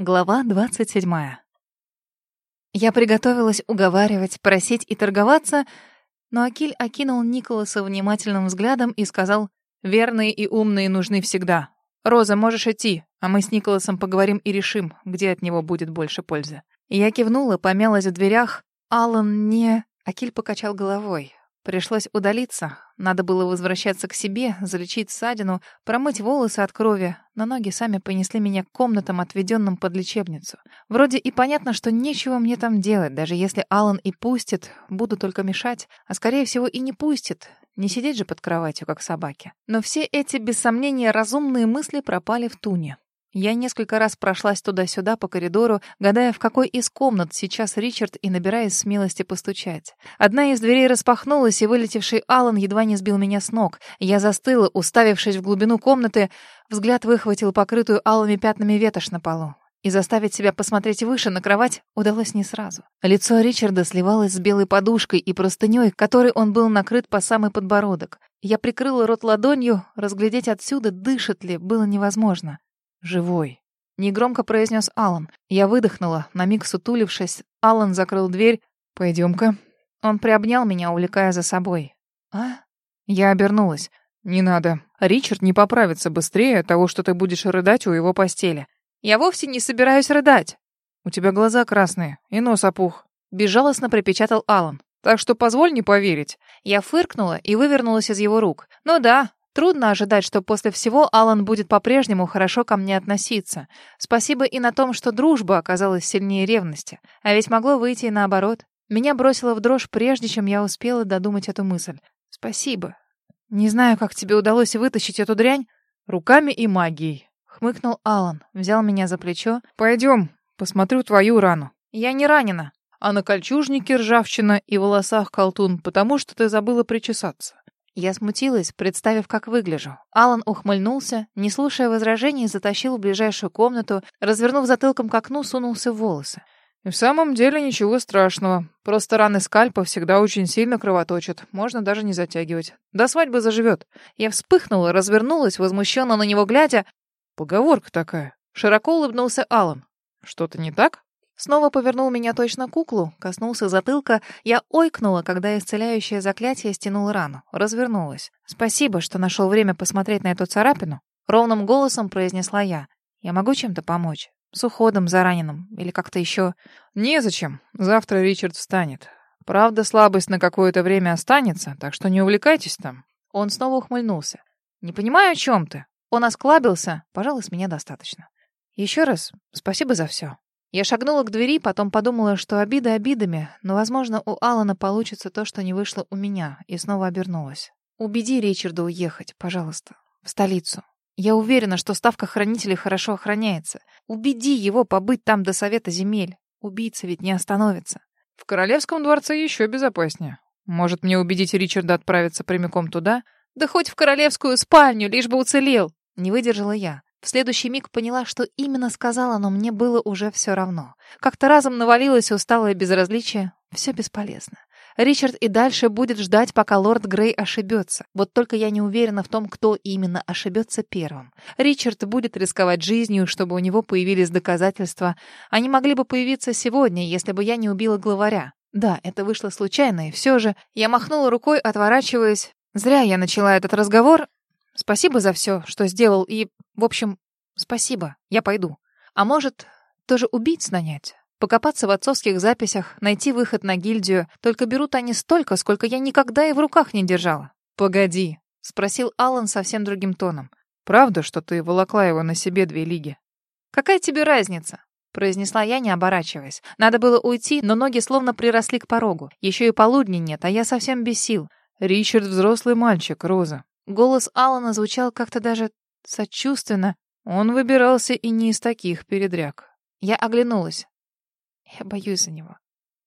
Глава 27. Я приготовилась уговаривать, просить и торговаться, но Акиль окинул Николаса внимательным взглядом и сказал, «Верные и умные нужны всегда. Роза, можешь идти, а мы с Николасом поговорим и решим, где от него будет больше пользы». Я кивнула, помялась в дверях. Алан не... Акиль покачал головой. Пришлось удалиться. Надо было возвращаться к себе, залечить ссадину, промыть волосы от крови. Но ноги сами понесли меня к комнатам, отведенным под лечебницу. Вроде и понятно, что нечего мне там делать, даже если Алан и пустит, буду только мешать, а скорее всего и не пустит. Не сидеть же под кроватью, как собаки. Но все эти, без сомнения, разумные мысли пропали в туне. Я несколько раз прошлась туда-сюда по коридору, гадая, в какой из комнат сейчас Ричард и набираясь смелости постучать. Одна из дверей распахнулась, и вылетевший Алан едва не сбил меня с ног. Я застыла, уставившись в глубину комнаты. Взгляд выхватил покрытую алыми пятнами ветошь на полу. И заставить себя посмотреть выше на кровать удалось не сразу. Лицо Ричарда сливалось с белой подушкой и простыней, которой он был накрыт по самый подбородок. Я прикрыла рот ладонью, разглядеть отсюда, дышит ли, было невозможно. «Живой», — негромко произнес Алан. Я выдохнула, на миг сутулившись. Алан закрыл дверь. «Пойдем-ка». Он приобнял меня, увлекая за собой. «А?» Я обернулась. «Не надо. Ричард не поправится быстрее того, что ты будешь рыдать у его постели». «Я вовсе не собираюсь рыдать». «У тебя глаза красные, и нос опух», — безжалостно припечатал Алан. «Так что позволь не поверить». Я фыркнула и вывернулась из его рук. «Ну да, Трудно ожидать, что после всего Алан будет по-прежнему хорошо ко мне относиться. Спасибо и на том, что дружба оказалась сильнее ревности. А ведь могло выйти и наоборот. Меня бросило в дрожь, прежде чем я успела додумать эту мысль. Спасибо. Не знаю, как тебе удалось вытащить эту дрянь. Руками и магией. Хмыкнул Алан, взял меня за плечо. Пойдем, посмотрю твою рану. Я не ранена. А на кольчужнике ржавчина и волосах колтун, потому что ты забыла причесаться. Я смутилась, представив, как выгляжу. Алан ухмыльнулся, не слушая возражений, затащил в ближайшую комнату, развернув затылком к окну, сунулся в волосы. «И в самом деле ничего страшного. Просто раны скальпа всегда очень сильно кровоточат. Можно даже не затягивать. До свадьбы заживет». Я вспыхнула, развернулась, возмущенно на него глядя. «Поговорка такая». Широко улыбнулся Алан. «Что-то не так?» Снова повернул меня точно куклу, коснулся затылка. Я ойкнула, когда исцеляющее заклятие стянуло рану. Развернулась. «Спасибо, что нашел время посмотреть на эту царапину», — ровным голосом произнесла я. «Я могу чем-то помочь? С уходом за раненым? Или как-то еще?» «Незачем. Завтра Ричард встанет. Правда, слабость на какое-то время останется, так что не увлекайтесь там». Он снова ухмыльнулся. «Не понимаю, о чем ты?» Он осклабился. Пожалуй, с меня достаточно. Еще раз спасибо за все. Я шагнула к двери, потом подумала, что обиды обидами, но, возможно, у Алана получится то, что не вышло у меня, и снова обернулась. «Убеди Ричарда уехать, пожалуйста, в столицу. Я уверена, что ставка хранителей хорошо охраняется. Убеди его побыть там до совета земель. Убийца ведь не остановится». «В королевском дворце еще безопаснее. Может, мне убедить Ричарда отправиться прямиком туда?» «Да хоть в королевскую спальню, лишь бы уцелел!» Не выдержала я. В следующий миг поняла, что именно сказала, но мне было уже все равно. Как-то разом навалилось усталое безразличие. Все бесполезно. Ричард и дальше будет ждать, пока лорд Грей ошибется. Вот только я не уверена в том, кто именно ошибется первым. Ричард будет рисковать жизнью, чтобы у него появились доказательства. Они могли бы появиться сегодня, если бы я не убила главаря. Да, это вышло случайно, и все же я махнула рукой, отворачиваясь. Зря я начала этот разговор, Спасибо за все, что сделал, и, в общем, спасибо, я пойду. А может, тоже убийц нанять? Покопаться в отцовских записях, найти выход на гильдию. Только берут они столько, сколько я никогда и в руках не держала. «Погоди», — спросил Алан совсем другим тоном. «Правда, что ты волокла его на себе две лиги?» «Какая тебе разница?» — произнесла я, не оборачиваясь. Надо было уйти, но ноги словно приросли к порогу. Еще и полудня нет, а я совсем без сил. «Ричард взрослый мальчик, Роза. Голос Алана звучал как-то даже сочувственно. Он выбирался и не из таких передряг. Я оглянулась. Я боюсь за него.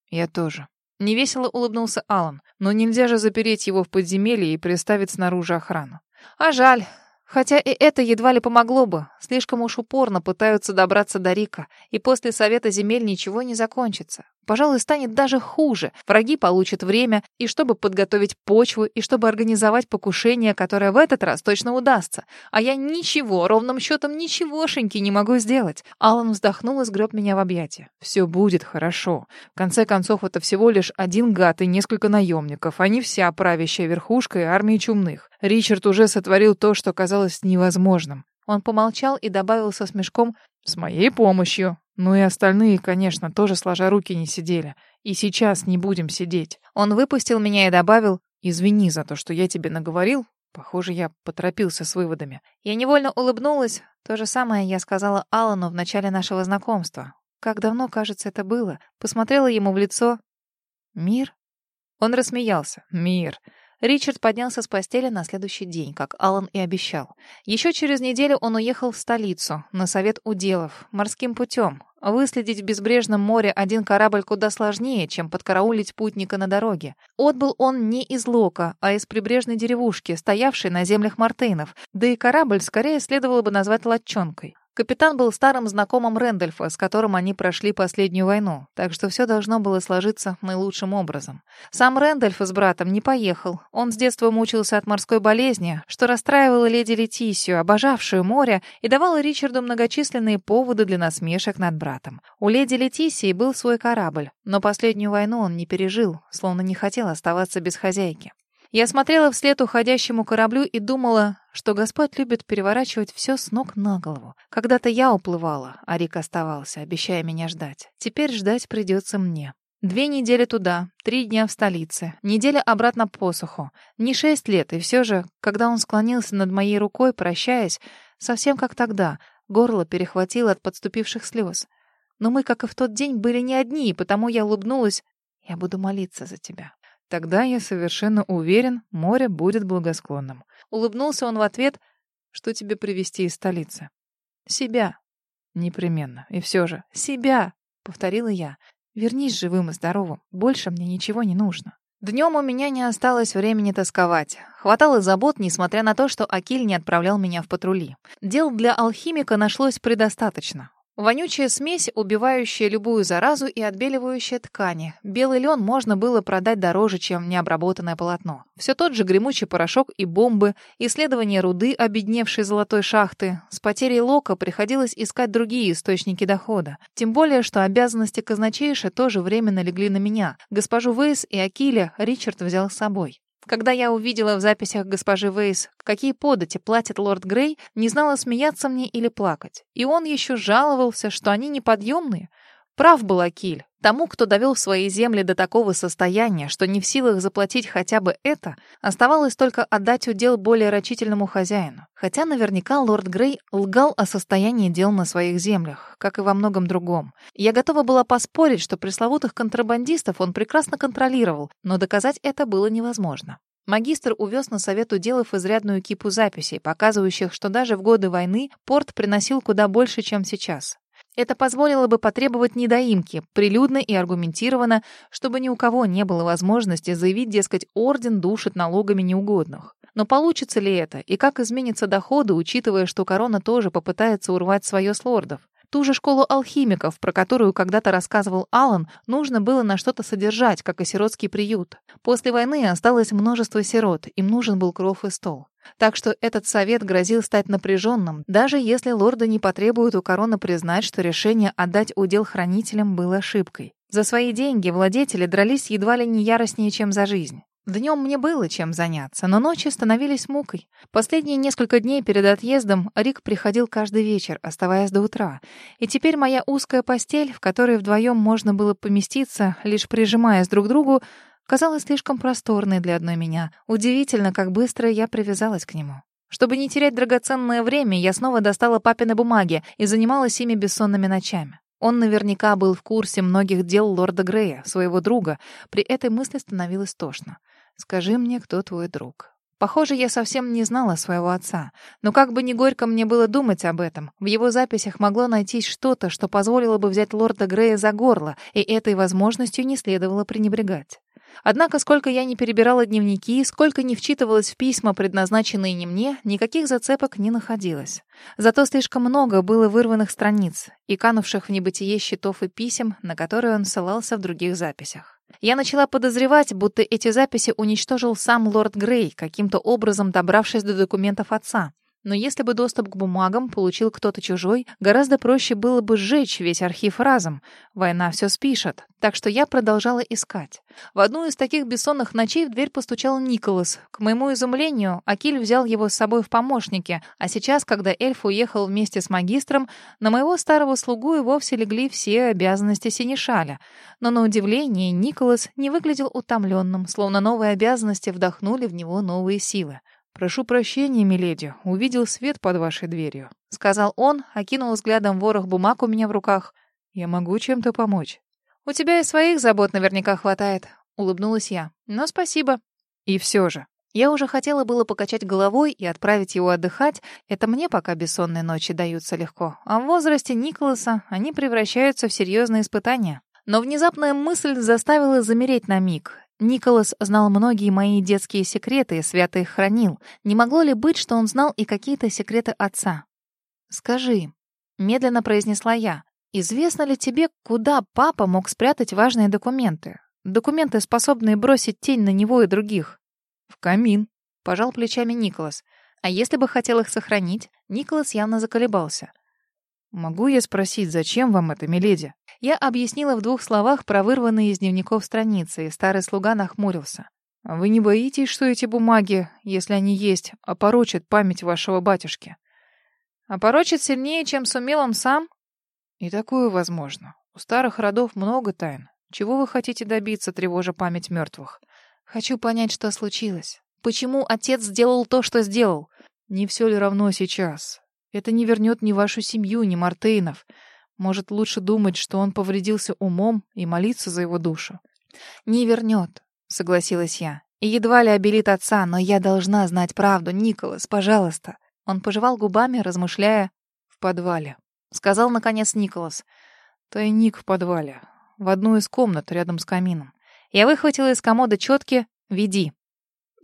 Я тоже. Невесело улыбнулся Алан. Но нельзя же запереть его в подземелье и приставить снаружи охрану. А жаль. Хотя и это едва ли помогло бы. Слишком уж упорно пытаются добраться до Рика, и после совета земель ничего не закончится. Пожалуй, станет даже хуже. Враги получат время, и чтобы подготовить почву, и чтобы организовать покушение, которое в этот раз точно удастся. А я ничего, ровным счетом ничегошеньки не могу сделать. Алан вздохнул и сгреб меня в объятия. Все будет хорошо. В конце концов, это всего лишь один гад и несколько наемников, не вся правящая верхушка и армия чумных. Ричард уже сотворил то, что казалось невозможным. Он помолчал и добавил со смешком «С моей помощью». Ну и остальные, конечно, тоже сложа руки не сидели. И сейчас не будем сидеть. Он выпустил меня и добавил «Извини за то, что я тебе наговорил». Похоже, я поторопился с выводами. Я невольно улыбнулась. То же самое я сказала Алану в начале нашего знакомства. Как давно, кажется, это было. Посмотрела ему в лицо. «Мир?» Он рассмеялся. «Мир. Ричард поднялся с постели на следующий день, как Алан и обещал. Еще через неделю он уехал в столицу, на совет уделов, морским путем. Выследить в безбрежном море один корабль куда сложнее, чем подкараулить путника на дороге. Отбыл он не из Лока, а из прибрежной деревушки, стоявшей на землях Мартейнов, да и корабль скорее следовало бы назвать латчонкой. Капитан был старым знакомым Рэндольфа, с которым они прошли последнюю войну, так что все должно было сложиться наилучшим образом. Сам Рэндольф с братом не поехал. Он с детства мучился от морской болезни, что расстраивало леди Летисию, обожавшую море, и давало Ричарду многочисленные поводы для насмешек над братом. У леди Летисии был свой корабль, но последнюю войну он не пережил, словно не хотел оставаться без хозяйки. Я смотрела вслед уходящему кораблю и думала, что Господь любит переворачивать все с ног на голову. Когда-то я уплывала, а Рик оставался, обещая меня ждать. Теперь ждать придется мне. Две недели туда, три дня в столице, неделя обратно по посуху. Не шесть лет, и все же, когда он склонился над моей рукой, прощаясь, совсем как тогда, горло перехватило от подступивших слез. Но мы, как и в тот день, были не одни, и потому я улыбнулась. «Я буду молиться за тебя». Тогда я совершенно уверен, море будет благосклонным. Улыбнулся он в ответ, что тебе привезти из столицы. Себя. Непременно. И все же, себя, повторила я. Вернись живым и здоровым. Больше мне ничего не нужно. Днем у меня не осталось времени тосковать. Хватало забот, несмотря на то, что Акиль не отправлял меня в патрули. Дел для алхимика нашлось предостаточно. Вонючая смесь, убивающая любую заразу и отбеливающая ткани. Белый лен можно было продать дороже, чем необработанное полотно. Все тот же гремучий порошок и бомбы, исследование руды, обедневшей золотой шахты. С потерей лока приходилось искать другие источники дохода. Тем более, что обязанности казначейши тоже временно легли на меня. Госпожу Вейс и Акиля Ричард взял с собой. Когда я увидела в записях госпожи Вейс, какие подати платит лорд Грей, не знала, смеяться мне или плакать. И он еще жаловался, что они неподъемные. Прав был Акиль. Тому, кто довел свои земли до такого состояния, что не в силах заплатить хотя бы это, оставалось только отдать удел более рачительному хозяину. Хотя наверняка лорд Грей лгал о состоянии дел на своих землях, как и во многом другом. Я готова была поспорить, что пресловутых контрабандистов он прекрасно контролировал, но доказать это было невозможно. Магистр увез на совет уделов изрядную кипу записей, показывающих, что даже в годы войны порт приносил куда больше, чем сейчас. Это позволило бы потребовать недоимки, прилюдно и аргументированно, чтобы ни у кого не было возможности заявить, дескать, орден душит налогами неугодных. Но получится ли это, и как изменятся доходы, учитывая, что корона тоже попытается урвать свое с лордов? Ту же школу алхимиков, про которую когда-то рассказывал Алан, нужно было на что-то содержать, как и сиротский приют. После войны осталось множество сирот, им нужен был кров и стол. Так что этот совет грозил стать напряженным, даже если лорды не потребуют у короны признать, что решение отдать удел хранителям было ошибкой. За свои деньги владетели дрались едва ли не яростнее, чем за жизнь. Днем мне было чем заняться, но ночи становились мукой. Последние несколько дней перед отъездом Рик приходил каждый вечер, оставаясь до утра. И теперь моя узкая постель, в которой вдвоем можно было поместиться, лишь прижимаясь друг к другу, казалась слишком просторной для одной меня. Удивительно, как быстро я привязалась к нему. Чтобы не терять драгоценное время, я снова достала папины бумаги и занималась ими бессонными ночами. Он наверняка был в курсе многих дел лорда Грея, своего друга. При этой мысли становилось тошно. «Скажи мне, кто твой друг?» Похоже, я совсем не знала своего отца. Но как бы ни горько мне было думать об этом, в его записях могло найтись что-то, что позволило бы взять лорда Грея за горло, и этой возможностью не следовало пренебрегать. Однако, сколько я не перебирала дневники, сколько не вчитывалась в письма, предназначенные не мне, никаких зацепок не находилось. Зато слишком много было вырванных страниц и канувших в небытие счетов и писем, на которые он ссылался в других записях. Я начала подозревать, будто эти записи уничтожил сам лорд Грей, каким-то образом добравшись до документов отца. Но если бы доступ к бумагам получил кто-то чужой, гораздо проще было бы сжечь весь архив разом. Война все спишет. Так что я продолжала искать. В одну из таких бессонных ночей в дверь постучал Николас. К моему изумлению, Акиль взял его с собой в помощники, а сейчас, когда эльф уехал вместе с магистром, на моего старого слугу и вовсе легли все обязанности Синишаля. Но на удивление Николас не выглядел утомленным, словно новые обязанности вдохнули в него новые силы. «Прошу прощения, миледи, увидел свет под вашей дверью», — сказал он, окинул взглядом ворох бумаг у меня в руках. «Я могу чем-то помочь?» «У тебя и своих забот наверняка хватает», — улыбнулась я. «Но спасибо». «И все же». Я уже хотела было покачать головой и отправить его отдыхать. Это мне пока бессонные ночи даются легко. А в возрасте Николаса они превращаются в серьезные испытания. Но внезапная мысль заставила замереть на миг. Николас знал многие мои детские секреты и свято их хранил. Не могло ли быть, что он знал и какие-то секреты отца? «Скажи», — медленно произнесла я, «известно ли тебе, куда папа мог спрятать важные документы? Документы, способные бросить тень на него и других?» «В камин», — пожал плечами Николас. «А если бы хотел их сохранить?» Николас явно заколебался. «Могу я спросить, зачем вам это, миледи?» Я объяснила в двух словах про вырванные из дневников страницы, и старый слуга нахмурился. «Вы не боитесь, что эти бумаги, если они есть, опорочат память вашего батюшки?» «Опорочат сильнее, чем сумел он сам?» «И такое возможно. У старых родов много тайн. Чего вы хотите добиться, тревожа память мертвых?» «Хочу понять, что случилось. Почему отец сделал то, что сделал?» «Не все ли равно сейчас? Это не вернет ни вашу семью, ни Мартейнов. Может, лучше думать, что он повредился умом и молиться за его душу. «Не вернет», — согласилась я. «И едва ли обелит отца, но я должна знать правду. Николас, пожалуйста». Он пожевал губами, размышляя. «В подвале», — сказал, наконец, Николас. «Тайник в подвале. В одну из комнат рядом с камином. Я выхватила из комода четки «Веди».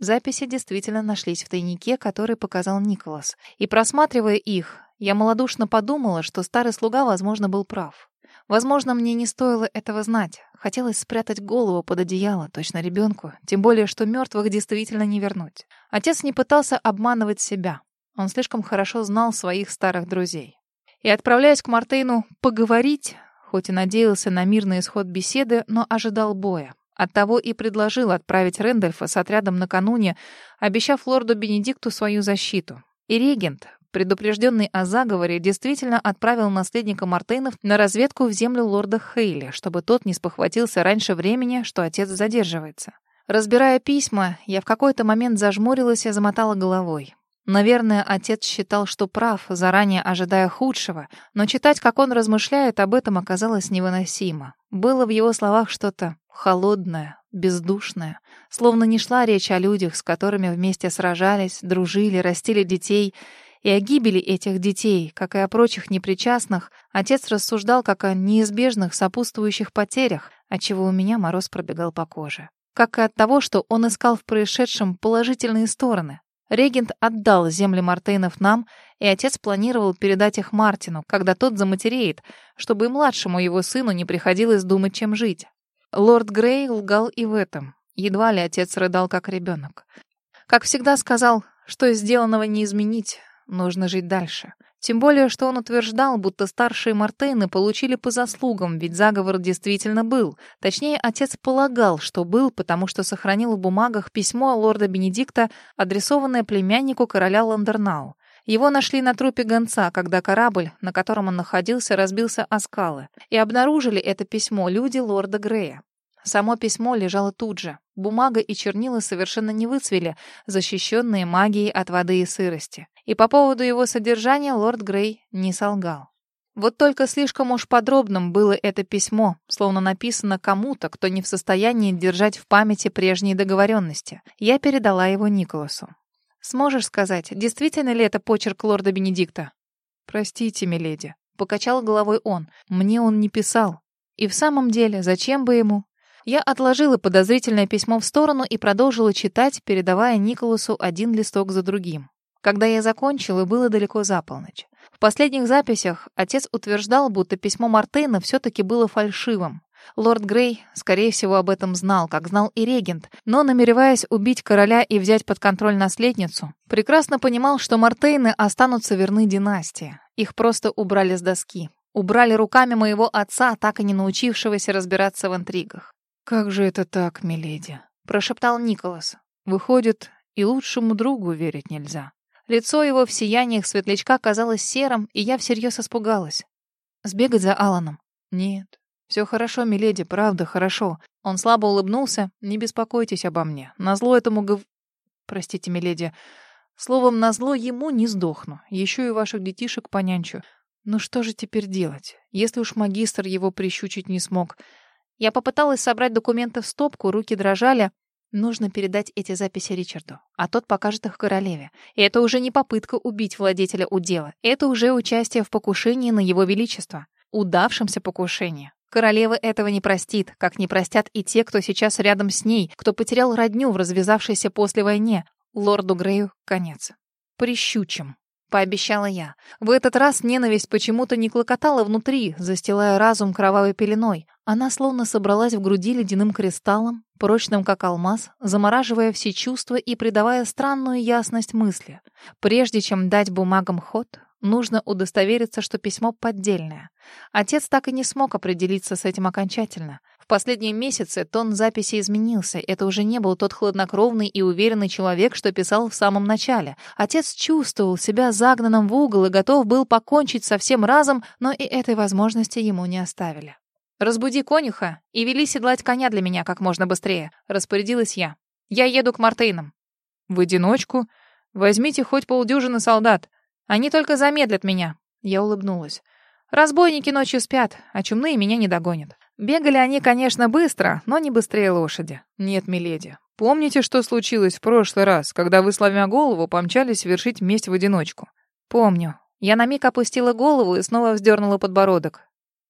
Записи действительно нашлись в тайнике, который показал Николас. И просматривая их, я малодушно подумала, что старый слуга, возможно, был прав. Возможно, мне не стоило этого знать. Хотелось спрятать голову под одеяло, точно ребенку, тем более, что мертвых действительно не вернуть. Отец не пытался обманывать себя. Он слишком хорошо знал своих старых друзей. И, отправляясь к Мартейну поговорить, хоть и надеялся на мирный исход беседы, но ожидал боя. Оттого и предложил отправить Рэндольфа с отрядом накануне, обещав лорду Бенедикту свою защиту. И регент, предупрежденный о заговоре, действительно отправил наследника Мартейнов на разведку в землю лорда Хейли, чтобы тот не спохватился раньше времени, что отец задерживается. Разбирая письма, я в какой-то момент зажмурилась и замотала головой. Наверное, отец считал, что прав, заранее ожидая худшего, но читать, как он размышляет об этом, оказалось невыносимо. Было в его словах что-то холодное, бездушное, словно не шла речь о людях, с которыми вместе сражались, дружили, растили детей — и о гибели этих детей, как и о прочих непричастных, отец рассуждал как о неизбежных сопутствующих потерях, отчего у меня мороз пробегал по коже. Как и от того, что он искал в происшедшем положительные стороны. Регент отдал земли Мартейнов нам, и отец планировал передать их Мартину, когда тот заматереет, чтобы и младшему его сыну не приходилось думать, чем жить. Лорд Грей лгал и в этом. Едва ли отец рыдал, как ребенок. Как всегда сказал, что сделанного не изменить, Нужно жить дальше. Тем более, что он утверждал, будто старшие Мартейны получили по заслугам, ведь заговор действительно был. Точнее, отец полагал, что был, потому что сохранил в бумагах письмо лорда Бенедикта, адресованное племяннику короля Ландернау. Его нашли на трупе гонца, когда корабль, на котором он находился, разбился о скалы. И обнаружили это письмо люди лорда Грея. Само письмо лежало тут же. Бумага и чернила совершенно не выцвели, защищенные магией от воды и сырости. И по поводу его содержания лорд Грей не солгал. Вот только слишком уж подробным было это письмо, словно написано кому-то, кто не в состоянии держать в памяти прежние договоренности. Я передала его Николасу. «Сможешь сказать, действительно ли это почерк лорда Бенедикта?» «Простите, миледи», — покачал головой он. «Мне он не писал. И в самом деле, зачем бы ему? Я отложила подозрительное письмо в сторону и продолжила читать, передавая Николасу один листок за другим. Когда я закончила, было далеко за полночь. В последних записях отец утверждал, будто письмо Мартейна все-таки было фальшивым. Лорд Грей, скорее всего, об этом знал, как знал и регент, но, намереваясь убить короля и взять под контроль наследницу, прекрасно понимал, что Мартейны останутся верны династии. Их просто убрали с доски. Убрали руками моего отца, так и не научившегося разбираться в интригах. «Как же это так, миледи?» — прошептал Николас. «Выходит, и лучшему другу верить нельзя». Лицо его в сияниях светлячка казалось серым, и я всерьез испугалась. Сбегать за Аланом? Нет. Все хорошо, миледи, правда, хорошо. Он слабо улыбнулся. Не беспокойтесь обо мне. Назло этому гов... Простите, миледи. Словом, назло ему не сдохну. Еще и ваших детишек понянчу. Ну что же теперь делать, если уж магистр его прищучить не смог? Я попыталась собрать документы в стопку, руки дрожали. Нужно передать эти записи Ричарду, а тот покажет их королеве. И это уже не попытка убить владетеля удела, это уже участие в покушении на его величество. Удавшемся покушении. Королева этого не простит, как не простят и те, кто сейчас рядом с ней, кто потерял родню в развязавшейся после войне. Лорду Грею конец. Прищучим. — пообещала я. В этот раз ненависть почему-то не клокотала внутри, застилая разум кровавой пеленой. Она словно собралась в груди ледяным кристаллом, прочным как алмаз, замораживая все чувства и придавая странную ясность мысли. Прежде чем дать бумагам ход, нужно удостовериться, что письмо поддельное. Отец так и не смог определиться с этим окончательно последние месяцы тон записи изменился. Это уже не был тот хладнокровный и уверенный человек, что писал в самом начале. Отец чувствовал себя загнанным в угол и готов был покончить со всем разом, но и этой возможности ему не оставили. «Разбуди конюха и вели седлать коня для меня как можно быстрее», — распорядилась я. «Я еду к Мартейнам». «В одиночку? Возьмите хоть полдюжины солдат. Они только замедлят меня». Я улыбнулась. «Разбойники ночью спят, а чумные меня не догонят». Бегали они, конечно, быстро, но не быстрее лошади. Нет, миледи. Помните, что случилось в прошлый раз, когда вы, сломя голову, помчались вершить месть в одиночку? Помню. Я на миг опустила голову и снова вздернула подбородок.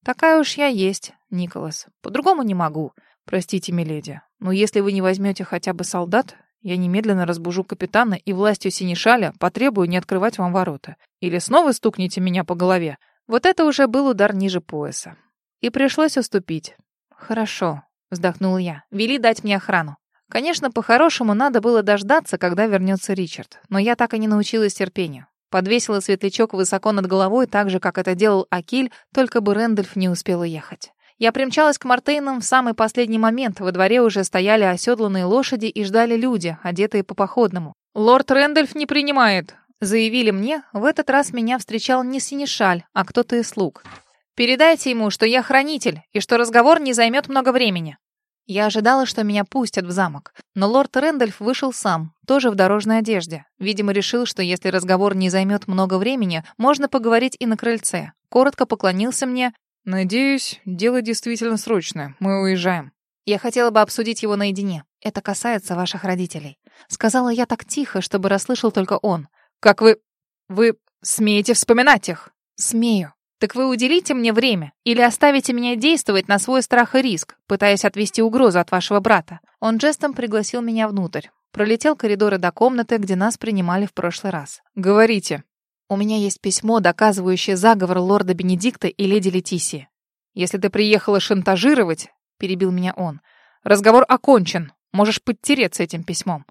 Такая уж я есть, Николас. По-другому не могу. Простите, миледи, но если вы не возьмете хотя бы солдат, я немедленно разбужу капитана и властью Синишаля потребую не открывать вам ворота. Или снова стукните меня по голове. Вот это уже был удар ниже пояса. И пришлось уступить. «Хорошо», — вздохнула я. «Вели дать мне охрану». Конечно, по-хорошему надо было дождаться, когда вернется Ричард. Но я так и не научилась терпению. Подвесила светлячок высоко над головой, так же, как это делал Акиль, только бы Рэндольф не успел уехать. Я примчалась к Мартейнам в самый последний момент. Во дворе уже стояли оседланные лошади и ждали люди, одетые по походному. «Лорд Рэндольф не принимает», — заявили мне. В этот раз меня встречал не Синишаль, а кто-то из слуг. Передайте ему, что я хранитель, и что разговор не займет много времени». Я ожидала, что меня пустят в замок, но лорд Рэндольф вышел сам, тоже в дорожной одежде. Видимо, решил, что если разговор не займет много времени, можно поговорить и на крыльце. Коротко поклонился мне. «Надеюсь, дело действительно срочное. Мы уезжаем». Я хотела бы обсудить его наедине. Это касается ваших родителей. Сказала я так тихо, чтобы расслышал только он. «Как вы... вы смеете вспоминать их?» «Смею. Так вы уделите мне время или оставите меня действовать на свой страх и риск, пытаясь отвести угрозу от вашего брата?» Он жестом пригласил меня внутрь. Пролетел коридоры до комнаты, где нас принимали в прошлый раз. «Говорите». «У меня есть письмо, доказывающее заговор лорда Бенедикта и леди Летисии. Если ты приехала шантажировать, — перебил меня он, — разговор окончен. Можешь подтереться этим письмом.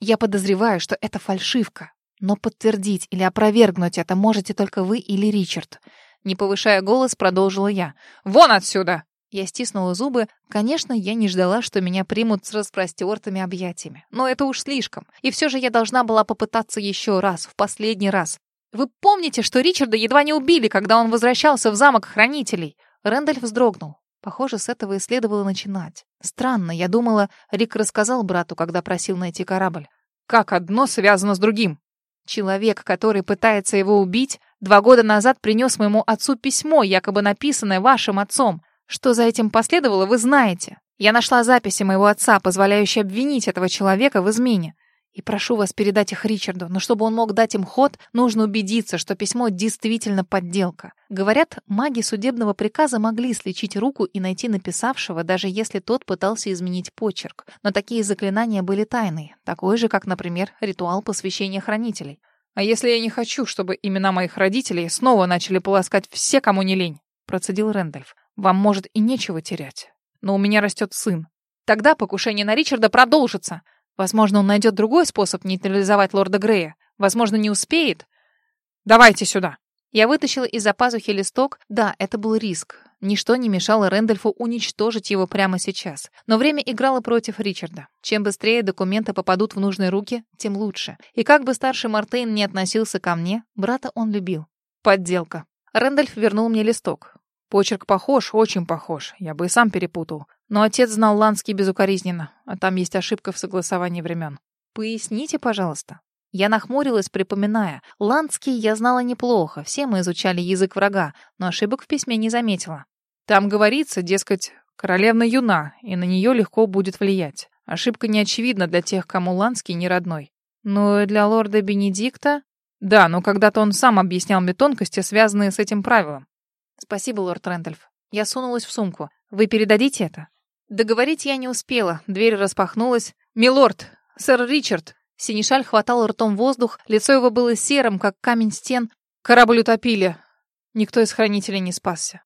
Я подозреваю, что это фальшивка. Но подтвердить или опровергнуть это можете только вы или Ричард. Не повышая голос, продолжила я. «Вон отсюда!» Я стиснула зубы. Конечно, я не ждала, что меня примут с распростертыми объятиями. Но это уж слишком. И все же я должна была попытаться еще раз, в последний раз. Вы помните, что Ричарда едва не убили, когда он возвращался в замок хранителей? Рэндальф вздрогнул. Похоже, с этого и следовало начинать. Странно, я думала, Рик рассказал брату, когда просил найти корабль. Как одно связано с другим? Человек, который пытается его убить, два года назад принес моему отцу письмо, якобы написанное вашим отцом. Что за этим последовало, вы знаете. Я нашла записи моего отца, позволяющие обвинить этого человека в измене. И прошу вас передать их Ричарду, но чтобы он мог дать им ход, нужно убедиться, что письмо действительно подделка. Говорят, маги судебного приказа могли слечить руку и найти написавшего, даже если тот пытался изменить почерк. Но такие заклинания были тайные, такой же, как, например, ритуал посвящения хранителей. «А если я не хочу, чтобы имена моих родителей снова начали полоскать все, кому не лень?» — процедил Рэндальф. «Вам, может, и нечего терять. Но у меня растет сын. Тогда покушение на Ричарда продолжится. Возможно, он найдет другой способ нейтрализовать лорда Грея. Возможно, не успеет. Давайте сюда. Я вытащила из-за пазухи листок. Да, это был риск. Ничто не мешало Рэндольфу уничтожить его прямо сейчас. Но время играло против Ричарда. Чем быстрее документы попадут в нужные руки, тем лучше. И как бы старший Мартейн не относился ко мне, брата он любил. Подделка. Рэндольф вернул мне листок. Почерк похож, очень похож. Я бы и сам перепутал. Но отец знал Ланский безукоризненно, а там есть ошибка в согласовании времен. Поясните, пожалуйста. Я нахмурилась, припоминая. Ланский я знала неплохо, все мы изучали язык врага, но ошибок в письме не заметила. Там говорится, дескать, королевна юна, и на нее легко будет влиять. Ошибка не очевидна для тех, кому Ланский не родной. Но для лорда Бенедикта... Да, но когда-то он сам объяснял мне тонкости, связанные с этим правилом. Спасибо, лорд Рэндольф. Я сунулась в сумку. Вы передадите это? Договорить я не успела. Дверь распахнулась. «Милорд! Сэр Ричард!» Синишаль хватал ртом воздух, лицо его было серым, как камень стен. Корабль утопили. Никто из хранителей не спасся.